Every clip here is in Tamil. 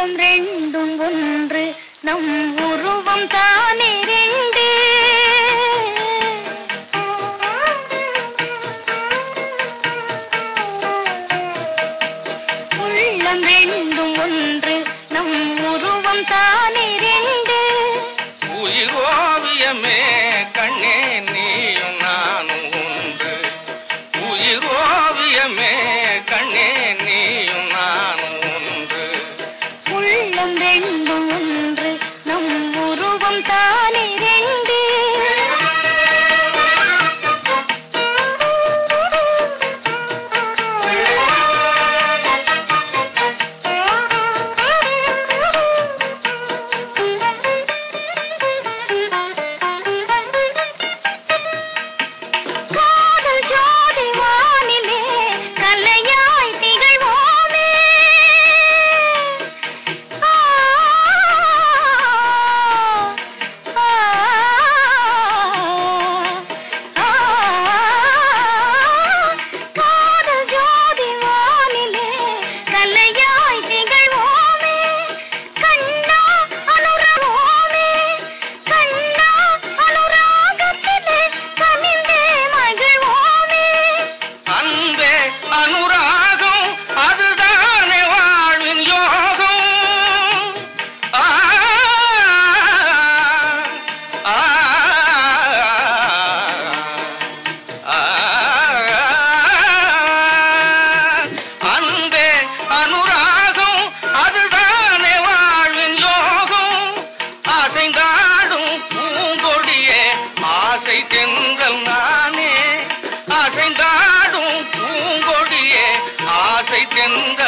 உருவம் ரெண்டும் ஒன்று நம் உருவம் தானே ரெண்டு. உள்ளம் ரெண்டும் ஒன்று நம் உருவம் தானே அசைந்தாடும் பூங்கொடியே ஆசை தென்றல் நானே. அசைந்தாடும் பூங்கொடியே ஆசை தென்றல்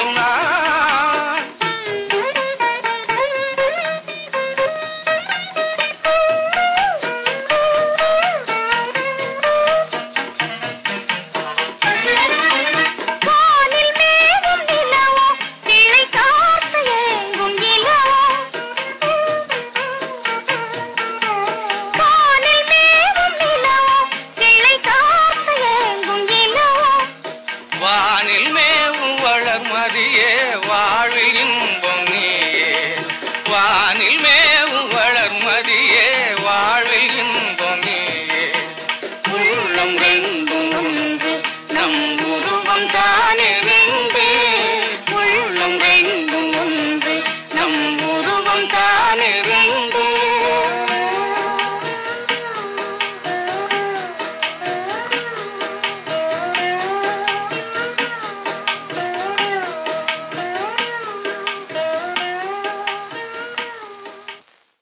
வானில் மேவும் வளர்மதியே வாழ்வின்